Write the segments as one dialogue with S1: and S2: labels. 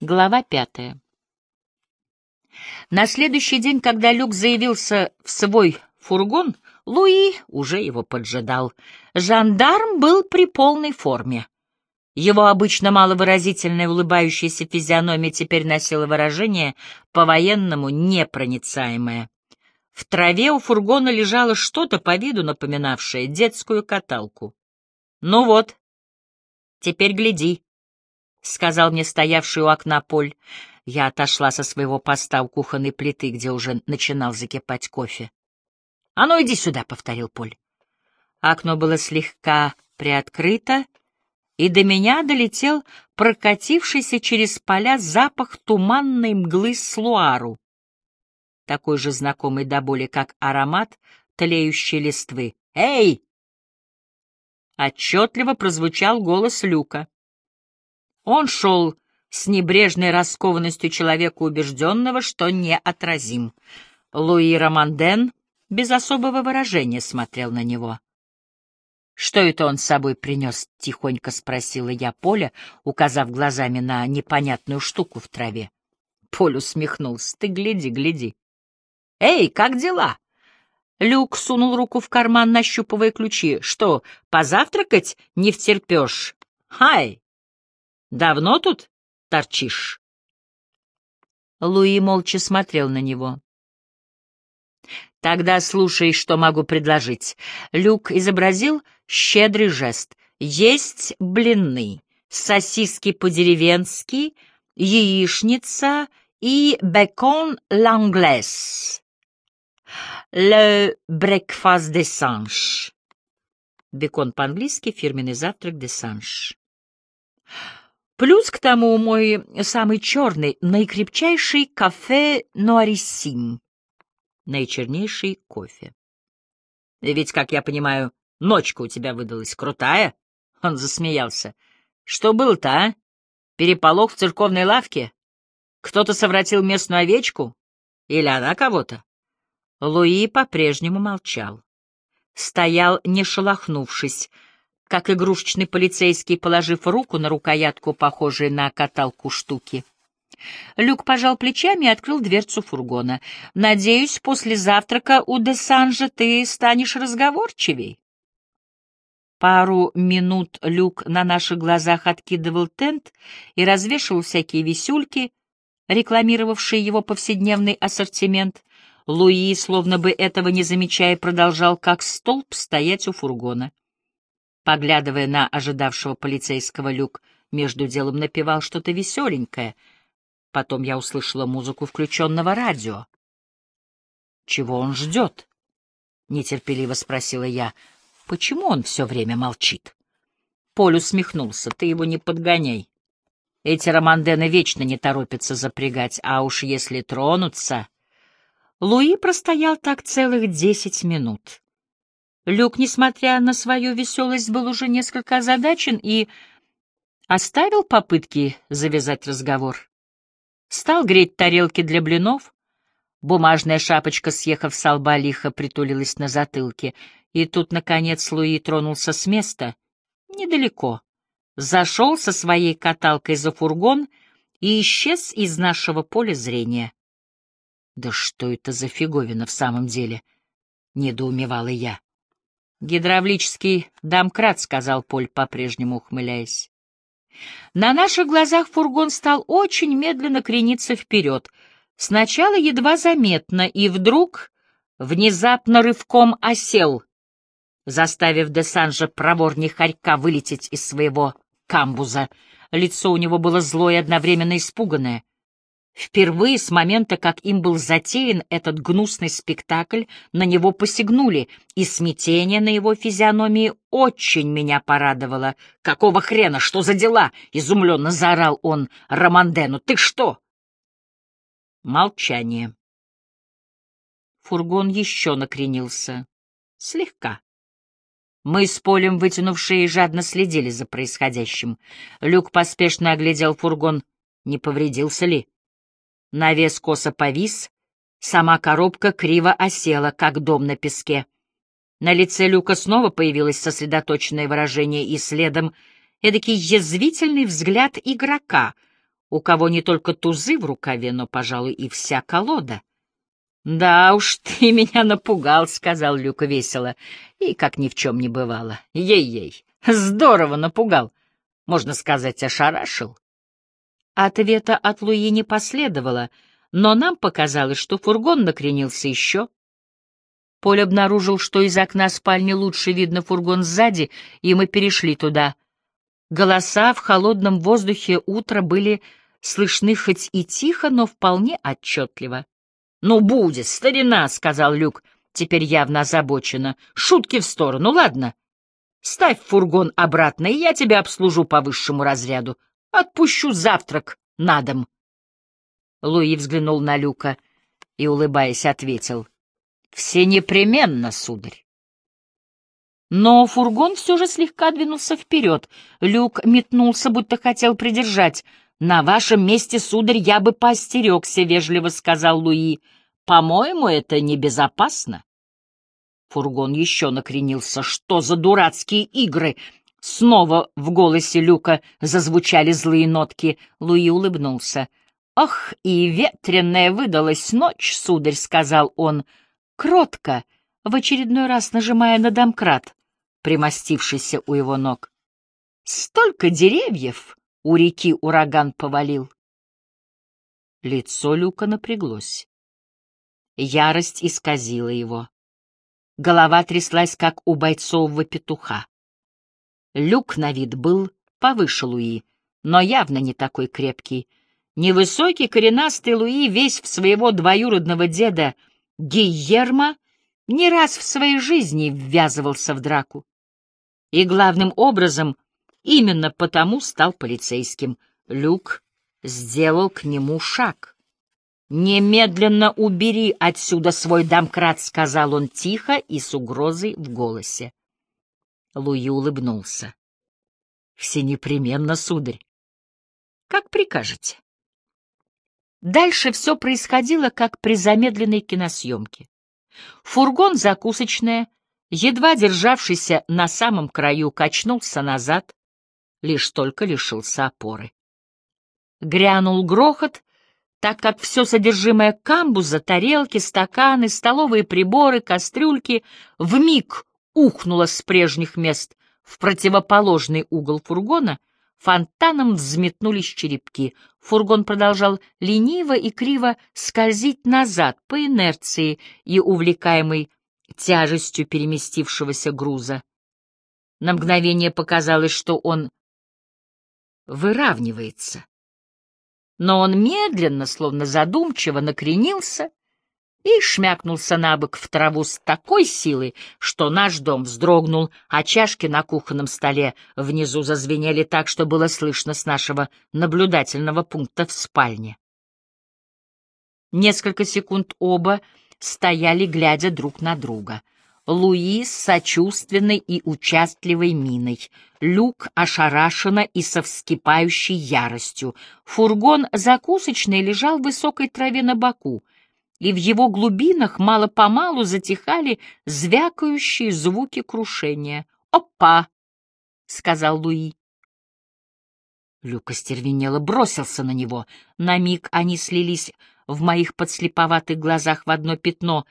S1: Глава пятая. На следующий день, когда Люк заявился в свой фургон, Луи уже его поджидал. Жандарм был при полной форме. Его обычно маловыразительная улыбающаяся физиономия теперь носила выражение по-военному непроницаемое. В траве у фургона лежало что-то по виду напоминавшее детскую каталку. «Ну вот, теперь гляди», — сказал мне стоявший у окна Поль. Я отошла со своего поста у кухонной плиты, где уже начинал закипать кофе. — А ну иди сюда, — повторил Поль. Окно было слегка приоткрыто, и до меня долетел прокатившийся через поля запах туманной мглы с луару, такой же знакомый до боли, как аромат тлеющей листвы. «Эй!» Отчетливо прозвучал голос Люка. Он шел с небрежной раскованностью человека, убежденного, что неотразим. Луи Романден без особого выражения смотрел на него. «Что это он с собой принес?» — тихонько спросила я Поля, указав глазами на непонятную штуку в траве. Поль усмехнулся. «Ты гляди, гляди». «Эй, как дела?» Люк сунул руку в карман, нащупывая ключи. «Что, позавтракать не втерпешь?» «Хай!» Давно тут торчишь?» Луи молча смотрел на него. «Тогда слушай, что могу предложить». Люк изобразил щедрый жест. «Есть блины, сосиски по-деревенски, яичница и бекон ланглес. Le breakfast de Sanche». Бекон по-английски, фирменный завтрак де Санш. Плюс к тому мой самый черный, наикрепчайший кафе Нуарисим. Наичернейший кофе. Ведь, как я понимаю, ночка у тебя выдалась крутая? Он засмеялся. Что было-то, а? Переполох в церковной лавке? Кто-то совратил местную овечку? Или она кого-то? Луи по-прежнему молчал. Стоял, не шелохнувшись, как игрушечный полицейский, положив руку на рукоятку, похожей на каталку штуки. Люк пожал плечами и открыл дверцу фургона. «Надеюсь, после завтрака у Десанжа ты станешь разговорчивей». Пару минут Люк на наших глазах откидывал тент и развешивал всякие висюльки, рекламировавшие его повседневный ассортимент. Луи, словно бы этого не замечая, продолжал как столб стоять у фургона. Поглядывая на ожидавшего полицейского люк, между делом напевал что-то веселенькое. Потом я услышала музыку включенного радио. «Чего он ждет?» — нетерпеливо спросила я. «Почему он все время молчит?» Поль усмехнулся. «Ты его не подгоняй. Эти романдены вечно не торопятся запрягать, а уж если тронутся...» Луи простоял так целых десять минут. Люк, несмотря на свою веселость, был уже несколько озадачен и оставил попытки завязать разговор. Стал греть тарелки для блинов, бумажная шапочка, съехав с лба, лихо притулилась на затылке, и тут, наконец, Луи тронулся с места, недалеко, зашел со своей каталкой за фургон и исчез из нашего поля зрения. «Да что это за фиговина в самом деле?» — недоумевала я. «Гидравлический домкрат», — сказал Поль, по-прежнему ухмыляясь. На наших глазах фургон стал очень медленно крениться вперед, сначала едва заметно, и вдруг внезапно рывком осел, заставив Десанжа проворней хорька вылететь из своего камбуза. Лицо у него было злое и одновременно испуганное — Впервые с момента, как им был затеян этот гнусный спектакль, на него посягнули, и смятение на его физиономии очень меня порадовало. «Какого хрена? Что за дела?» — изумленно заорал он Романдену. «Ты что?» Молчание. Фургон еще накренился. Слегка. Мы с Полем, вытянувшие, жадно следили за происходящим. Люк поспешно оглядел фургон. Не повредился ли? Навес косо повис, сама коробка криво осела, как дом на песке. На лице Люка снова появилось сосредоточенное выражение и следом эдакий язвительный взгляд игрока. у кого не только тузы в рукаве, но, пожалуй, и вся колода. «Да уж ты меня напугал», — сказал Люка весело, и как ни в чем не бывало. «Ей-ей, здорово напугал, можно сказать, ошарашил». Ответа от Луи не последовало, но нам показалось, что фургон накренился еще. Поль обнаружил, что из окна спальни лучше видно фургон сзади, и мы перешли туда. Голоса в холодном воздухе утра были слышны хоть и тихо, но вполне отчетливо. — Ну, будет, старина, — сказал Люк, теперь явно озабоченно. — Шутки в сторону, ладно? Ставь фургон обратно, и я тебя обслужу по высшему разряду. Отпущу завтрак на дом. Луи взглянул на Люка и, улыбаясь, ответил. — Все непременно, сударь. Но фургон все же слегка двинулся вперед. Люк метнулся, будто хотел придержать. «На вашем месте, сударь, я бы поостерегся», — вежливо сказал Луи. «По-моему, это небезопасно». Фургон еще накренился. «Что за дурацкие игры?» Снова в голосе Люка зазвучали злые нотки. Луи улыбнулся. «Ох, и ветреная выдалась ночь, сударь», — сказал он. Кротко, в очередной раз нажимая на домкрат, примостившийся у его ног. «Столько деревьев!» — у реки ураган повалил. Лицо Люка напряглось. Ярость исказила его. Голова тряслась, как у бойцового петуха. Люк на вид был повыше Луи, но явно не такой крепкий. Невысокий коренастый Луи, весь в своего двоюродного деда Гийерма, не раз в своей жизни ввязывался в драку. И главным образом именно потому стал полицейским. Люк сделал к нему шаг. «Немедленно убери отсюда свой домкрат», — сказал он тихо и с угрозой в голосе. Луи улыбнулся. «Все непременно, сударь. Как прикажете». Дальше все происходило, как при замедленной киносъемке. Фургон закусочная, едва державшийся на самом краю, качнулся назад, лишь только лишился опоры. Грянул грохот, так как все содержимое камбуза, тарелки, стаканы, столовые приборы, кастрюльки вмиг ухнуло с прежних мест в противоположный угол фургона, фонтаном взметнулись черепки. Фургон продолжал лениво и криво скользить назад по инерции и увлекаемый тяжестью переместившегося груза. На мгновение показалось, что он выравнивается. Но он медленно, словно задумчиво, накренился и шмякнулся на бок в траву с такой силой, что наш дом вздрогнул, а чашки на кухонном столе внизу зазвенели так, что было слышно с нашего наблюдательного пункта в спальне. Несколько секунд оба стояли, глядя друг на друга. Луи с сочувственной и участливой миной, Люк ошарашенно и со вскипающей яростью. Фургон закусочный лежал в высокой траве на боку, и в его глубинах мало-помалу затихали звякающие звуки крушения. «Опа!» — сказал Луи. Люк остервенело бросился на него. На миг они слились в моих подслеповатых глазах в одно пятно.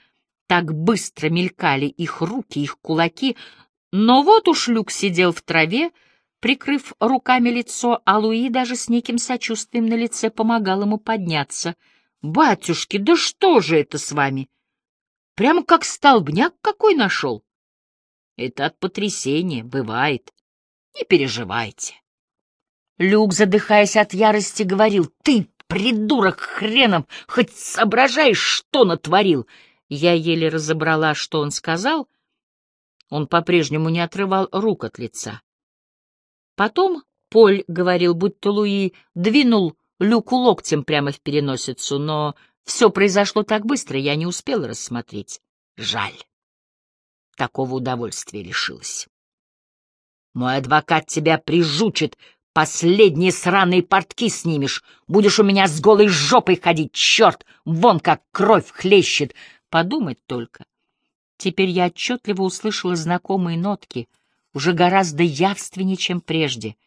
S1: Так быстро мелькали их руки, их кулаки. Но вот уж Люк сидел в траве, прикрыв руками лицо, а Луи даже с неким сочувствием на лице помогал ему подняться. «Батюшки, да что же это с вами? Прямо как столбняк какой нашел!» «Это от потрясения, бывает. Не переживайте». Люк, задыхаясь от ярости, говорил, «Ты, придурок хреном, хоть соображаешь, что натворил?» Я еле разобрала, что он сказал. Он по-прежнему не отрывал рук от лица. Потом Поль говорил, будто Луи двинул Люку локтем прямо в переносицу, но все произошло так быстро, я не успела рассмотреть. Жаль. Такого удовольствия лишилась. Мой адвокат тебя прижучит, Последние сраные портки снимешь. Будешь у меня с голой жопой ходить, черт! Вон как кровь хлещет. Подумать только. Теперь я отчетливо услышала знакомые нотки, уже гораздо явственнее, чем прежде.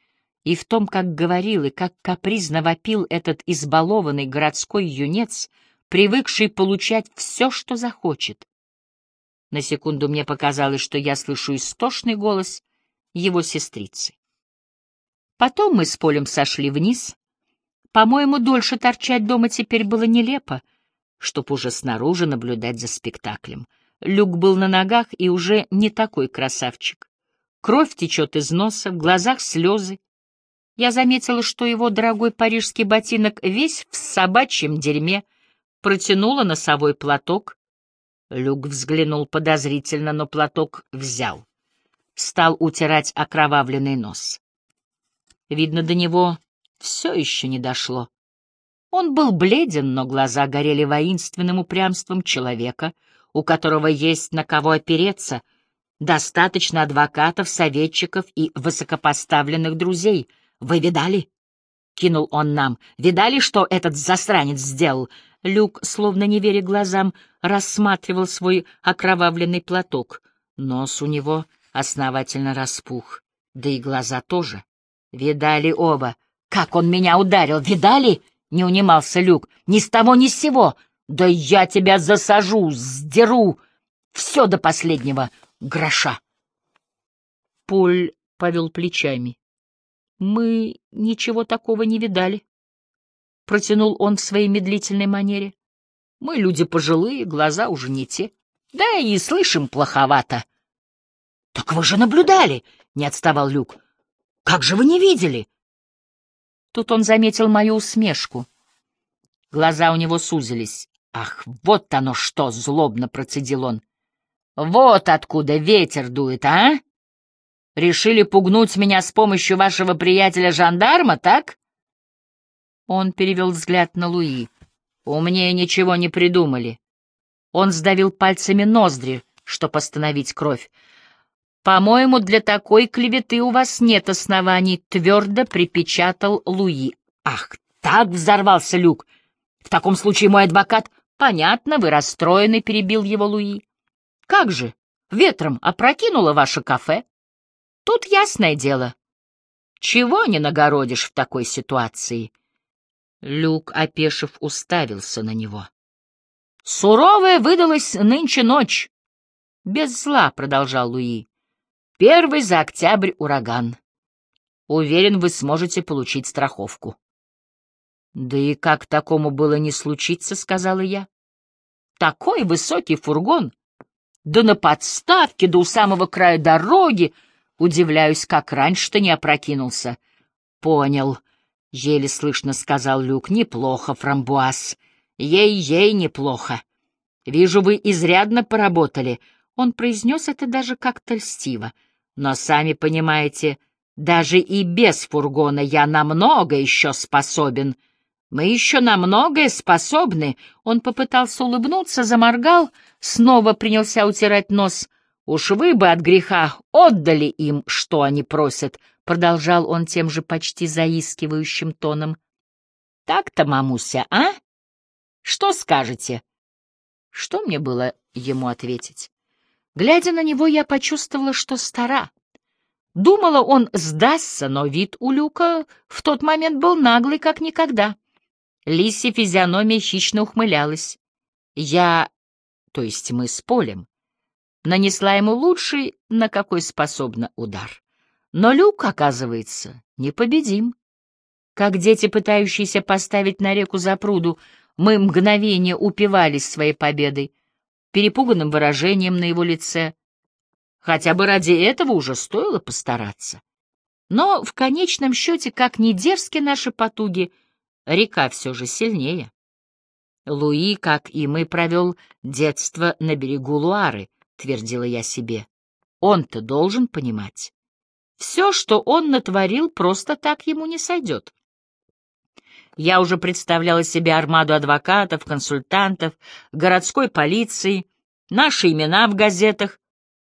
S1: И в том, как говорил и как капризно вопил этот избалованный городской юнец, привыкший получать все, что захочет. На секунду мне показалось, что я слышу истошный голос его сестрицы. Потом мы с Полем сошли вниз. По-моему, дольше торчать дома теперь было нелепо, чтоб уже снаружи наблюдать за спектаклем. Люк был на ногах и уже не такой красавчик. Кровь течет из носа, в глазах слезы. Я заметила, что его дорогой парижский ботинок весь в собачьем дерьме, протянула носовой платок. Люк взглянул подозрительно, но платок взял. Стал утирать окровавленный нос. Видно, до него все еще не дошло. Он был бледен, но глаза горели воинственным упрямством человека, у которого есть на кого опереться, достаточно адвокатов, советчиков и высокопоставленных друзей. Вы видали? Кинул он нам. Видали, что этот засранец сделал? Люк, словно не веря глазам, рассматривал свой окровавленный платок. Нос у него основательно распух, да и глаза тоже. Видали оба. Как он меня ударил, видали? Не унимался Люк. Ни с того, ни с сего. Да я тебя засажу, сдеру. Все до последнего гроша. Поль повел плечами. Мы ничего такого не видали. Протянул он в своей медлительной манере. Мы люди пожилые, глаза уже не те. Да и слышим плоховато. — Так вы же наблюдали, — не отставал Люк. — Как же вы не видели? Тут он заметил мою усмешку. Глаза у него сузились. «Ах, вот оно что!» — злобно процедил он. «Вот откуда ветер дует, а? Решили пугнуть меня с помощью вашего приятеля-жандарма, так?» Он перевел взгляд на Луи. «Умнее ничего не придумали». Он сдавил пальцами ноздри, чтобы остановить кровь. «По-моему, для такой клеветы у вас нет оснований», — твердо припечатал Луи. «Ах, так!» — взорвался Люк. «В таком случае мой адвокат...» «Понятно, вы расстроены», — перебил его Луи. «Как же? Ветром опрокинуло ваше кафе?» «Тут ясное дело. Чего не нагородишь в такой ситуации?» Люк, опешив, уставился на него. «Суровая выдалась нынче ночь». «Без зла», — продолжал Луи. «Первый за октябрь ураган. Уверен, вы сможете получить страховку». «Да и как такому было не случиться?» — сказала я. «Такой высокий фургон! Да на подставке, да у самого края дороги! Удивляюсь, как раньше-то не опрокинулся». «Понял», — еле слышно сказал Люк. «Неплохо, фрамбуаз. Ей-ей, неплохо. Вижу, вы изрядно поработали». Он произнес это даже как-то льстиво. «Но сами понимаете, даже и без фургона я намного еще способен». Мы еще на многое способны. Он попытался улыбнуться, заморгал, снова принялся утирать нос. Уж вы бы от греха отдали им, что они просят, продолжал он тем же почти заискивающим тоном. Так-то, мамуся, а? Что скажете? Что мне было ему ответить? Глядя на него, я почувствовала, что стара. Думала, он сдастся, но вид у Люка в тот момент был наглый, как никогда. Лиси физиономия хищно ухмылялась. Я, то есть мы с Полем, нанесла ему лучший, на какой способна, удар. Но Люк, оказывается, непобедим. Как дети, пытающиеся поставить на реку за пруду, мы мгновение упивались своей победой, перепуганным выражением на его лице. Хотя бы ради этого уже стоило постараться. Но в конечном счете, как ни дерзки наши потуги — Река все же сильнее. Луи, как и мы, провел детство на берегу Луары, твердила я себе. Он-то должен понимать. Все, что он натворил, просто так ему не сойдет. Я уже представляла себе армаду адвокатов, консультантов, городской полиции, наши имена в газетах,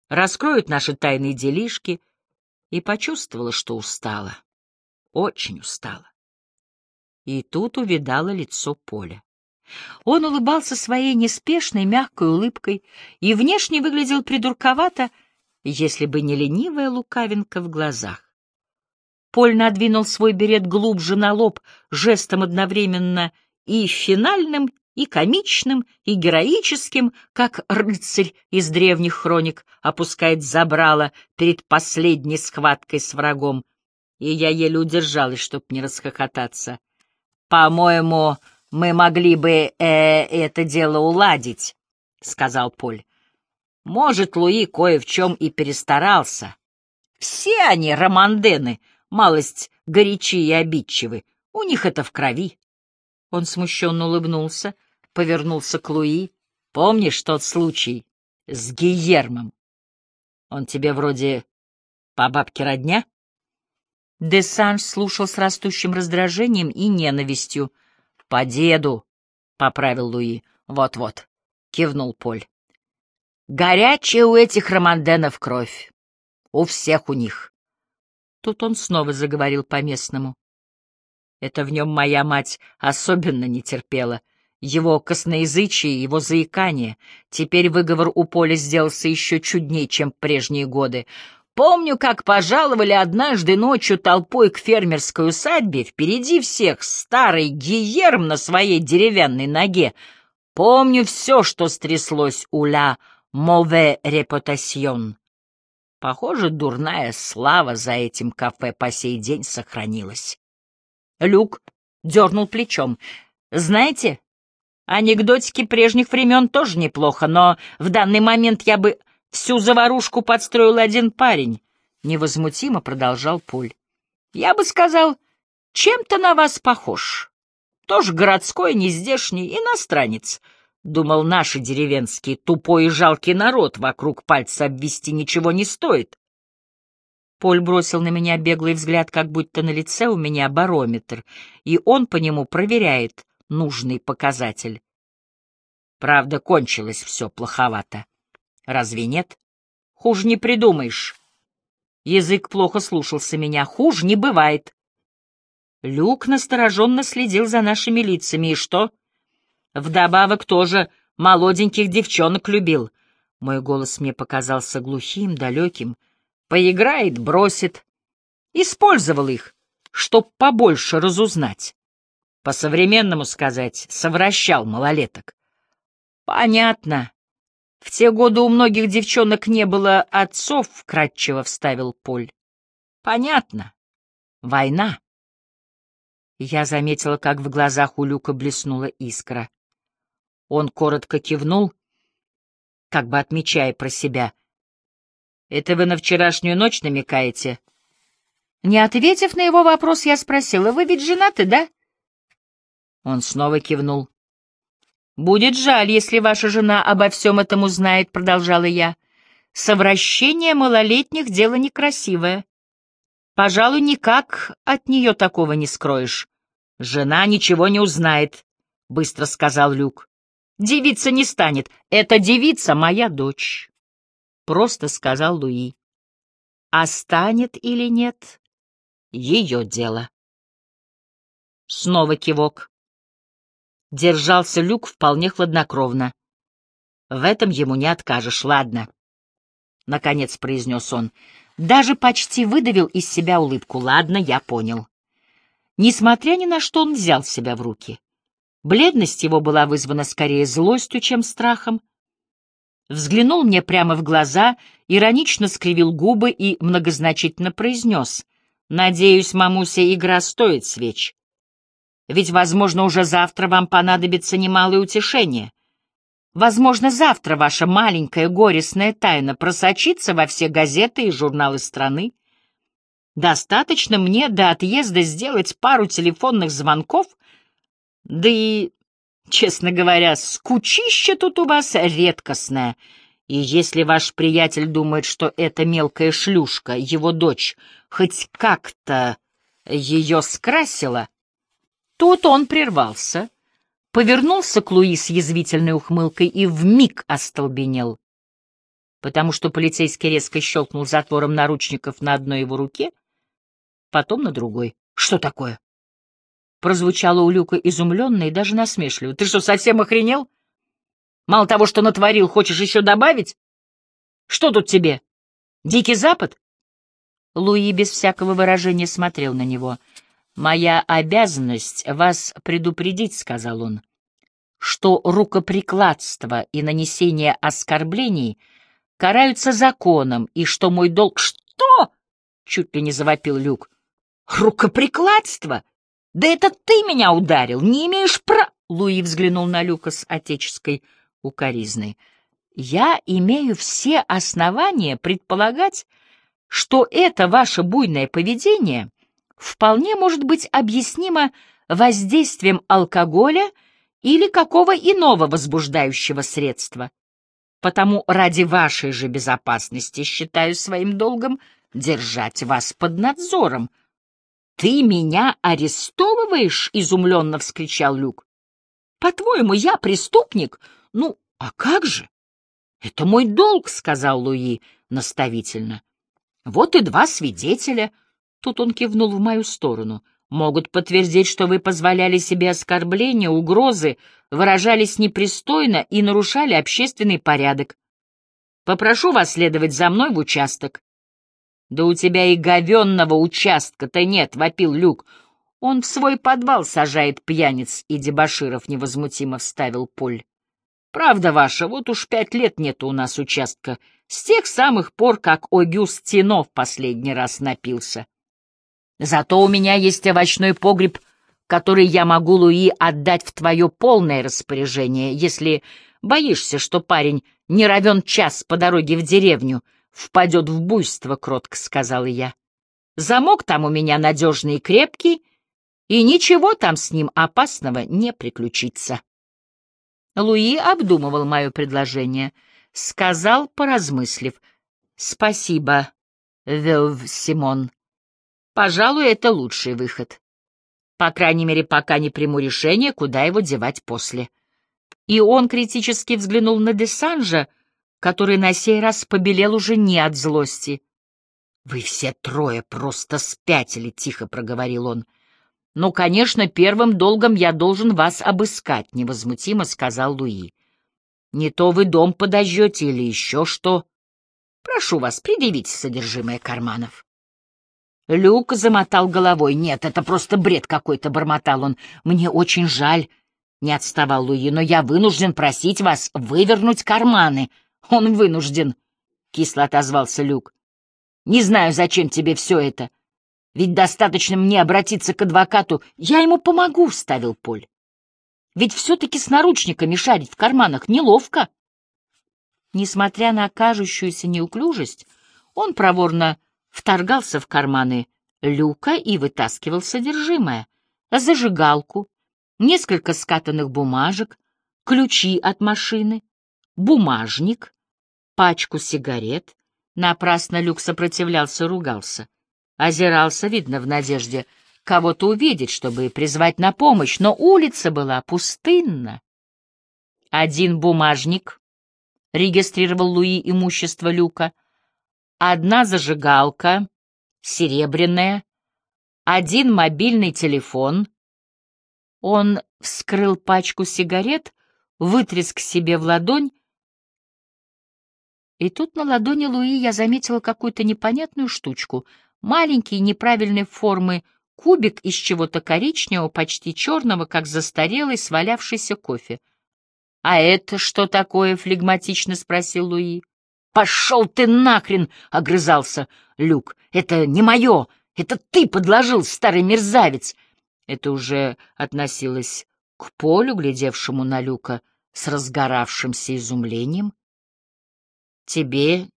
S1: раскроют наши тайные делишки, и почувствовала, что устала, очень устала и тут увидала лицо Поля. Он улыбался своей неспешной, мягкой улыбкой и внешне выглядел придурковато, если бы не ленивая лукавинка в глазах. Поль надвинул свой берет глубже на лоб, жестом одновременно и финальным, и комичным, и героическим, как рыцарь из древних хроник опускает забрало перед последней схваткой с врагом. И я еле удержалась, чтоб не расхохотаться. «По-моему, мы могли бы э, это дело уладить», — сказал Поль. «Может, Луи кое в чем и перестарался. Все они, романдены, малость горячи и обидчивы, у них это в крови. Он смущенно улыбнулся, повернулся к Луи. «Помнишь тот случай с Гиермом? Он тебе вроде по бабке родня?» Десанж слушал с растущим раздражением и ненавистью. «По деду», — поправил Луи. «Вот-вот», — кивнул Поль. «Горячая у этих романденов кровь. У всех у них». Тут он снова заговорил по-местному. Это в нем моя мать особенно не терпела. Его косноязычие, его заикание. Теперь выговор у Поля сделался еще чудней, чем прежние годы. Помню, как пожаловали однажды ночью толпой к фермерской усадьбе, впереди всех старый Гиерм на своей деревянной ноге. Помню все, что стряслось у ля «Мове репутасьон». Похоже, дурная слава за этим кафе по сей день сохранилась. Люк дернул плечом. «Знаете, анекдотики прежних времен тоже неплохо, но в данный момент я бы всю заварушку подстроил один парень», — невозмутимо продолжал Пуль. «Я бы сказал, чем-то на вас похож. Тоже городской, нездешний, иностранец». Думал, наши деревенские, тупой и жалкий народ вокруг пальца обвести ничего не стоит. Поль бросил на меня беглый взгляд, как будто на лице у меня барометр, и он по нему проверяет нужный показатель. Правда, кончилось все плоховато. Разве нет? Хуже не придумаешь. Язык плохо слушался меня. Хуже не бывает. Люк настороженно следил за нашими лицами. И что? Вдобавок тоже молоденьких девчонок любил. Мой голос мне показался глухим, далеким, — Поиграет, бросит. Использовал их, чтоб побольше разузнать. По-современному сказать, совращал малолеток. Понятно. В те годы у многих девчонок не было отцов, вкратчиво вставил Поль. Понятно. Война. Я заметила, как в глазах у Люка блеснула искра. Он коротко кивнул, как бы отмечая про себя, это вы на вчерашнюю ночь намекаете? Не ответив на его вопрос, я спросила, вы ведь женаты, да? Он снова кивнул. «Будет жаль, если ваша жена обо всем этом узнает», — продолжала я. «Совращение малолетних — дело некрасивое. Пожалуй, никак от нее такого не скроешь. Жена ничего не узнает», — быстро сказал Люк. «Девица не станет. Эта девица — моя дочь» просто сказал Луи. А станет или нет — ее дело. Снова кивок. Держался Люк вполне хладнокровно. В этом ему не откажешь, ладно. Наконец произнес он. Даже почти выдавил из себя улыбку. Ладно, я понял. Несмотря ни на что, он взял себя в руки. Бледность его была вызвана скорее злостью, чем страхом взглянул мне прямо в глаза, иронично скривил губы и многозначительно произнес. «Надеюсь, мамуся, игра стоит свеч. Ведь, возможно, уже завтра вам понадобится немалое утешение. Возможно, завтра ваша маленькая горестная тайна просочится во все газеты и журналы страны. Достаточно мне до отъезда сделать пару телефонных звонков, да и Честно говоря, скучище тут у вас редкостное. И если ваш приятель думает, что эта мелкая шлюшка, его дочь, хоть как-то ее скрасила, тут он прервался, повернулся к Луи с язвительной ухмылкой и вмиг остолбенел, потому что полицейский резко щелкнул затвором наручников на одной его руке, потом на другой. Что такое? Прозвучало у Люка изумленно и даже насмешливо. «Ты что, совсем охренел? Мало того, что натворил, хочешь еще добавить? Что тут тебе? Дикий Запад? Луи без всякого выражения смотрел на него. «Моя обязанность вас предупредить», — сказал он, — «что рукоприкладство и нанесение оскорблений караются законом, и что мой долг...» «Что?» — чуть ли не завопил Люк. «Рукоприкладство? Да это ты меня ударил! Не имеешь права...» Луи взглянул на Люка с отеческой укоризной. «Я имею все основания предполагать, что это ваше буйное поведение вполне может быть объяснимо воздействием алкоголя или какого иного возбуждающего средства. Потому ради вашей же безопасности считаю своим долгом держать вас под надзором. «Ты меня арестовываешь?» — изумленно вскричал Люк. «По-твоему, я преступник? Ну, а как же?» «Это мой долг», — сказал Луи наставительно. Вот и два свидетеля, тут он кивнул в мою сторону, могут подтвердить, что вы позволяли себе оскорбления, угрозы, выражались непристойно и нарушали общественный порядок. Попрошу вас следовать за мной в участок. Да у тебя и говенного участка-то нет, — вопил Люк. Он в свой подвал сажает пьяниц и дебоширов, — невозмутимо вставил Поль. Правда ваша, вот уж пять лет нет у нас участка, с тех самых пор, как Огюст Тинов последний раз напился. Зато у меня есть овощной погреб, который я могу, Луи, отдать в твое полное распоряжение, если боишься, что парень не равен час по дороге в деревню, впадет в буйство, — кротко сказала я. Замок там у меня надежный и крепкий, и ничего там с ним опасного не приключится. Луи обдумывал мое предложение, сказал, поразмыслив, «Спасибо, Вев Симон. Пожалуй, это лучший выход. По крайней мере, пока не приму решение, куда его девать после». И он критически взглянул на Десанжа, который на сей раз побелел уже не от злости. «Вы все трое просто спятили», — тихо проговорил он. «Ну, конечно, первым долгом я должен вас обыскать», — невозмутимо сказал Луи. «Не то вы дом подожжете или еще что. Прошу вас, предъявите содержимое карманов». Люк замотал головой. «Нет, это просто бред какой-то», — бормотал он. «Мне очень жаль», — не отставал Луи, «но я вынужден просить вас вывернуть карманы». «Он вынужден», — кисло отозвался Люк. «Не знаю, зачем тебе все это». Ведь достаточно мне обратиться к адвокату. Я ему помогу, — вставил Поль. Ведь все-таки с наручниками шарить в карманах неловко. Несмотря на кажущуюся неуклюжесть, он проворно вторгался в карманы люка и вытаскивал содержимое. Зажигалку, несколько скатанных бумажек, ключи от машины, бумажник, пачку сигарет. Напрасно Люк сопротивлялся, ругался — озирался, видно, в надежде кого-то увидеть, чтобы призвать на помощь, но улица была пустынна. Один бумажник регистрировал Луи имущество Люка, одна зажигалка, серебряная, один мобильный телефон. Он вскрыл пачку сигарет, вытряс к себе в ладонь, и тут на ладони Луи я заметила какую-то непонятную штучку — Маленький неправильной формы кубик из чего-то коричневого, почти черного, как застарелый, свалявшийся кофе. — А это что такое? — флегматично спросил Луи. — Пошел ты нахрен! — огрызался Люк. — Это не мое! Это ты подложил, старый мерзавец! Это уже относилось к Полю, глядевшему на Люка с разгоравшимся изумлением. — Тебе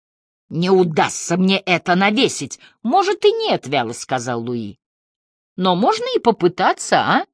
S1: не удастся мне это навесить. Может и нет, — вяло сказал Луи. Но можно и попытаться, а?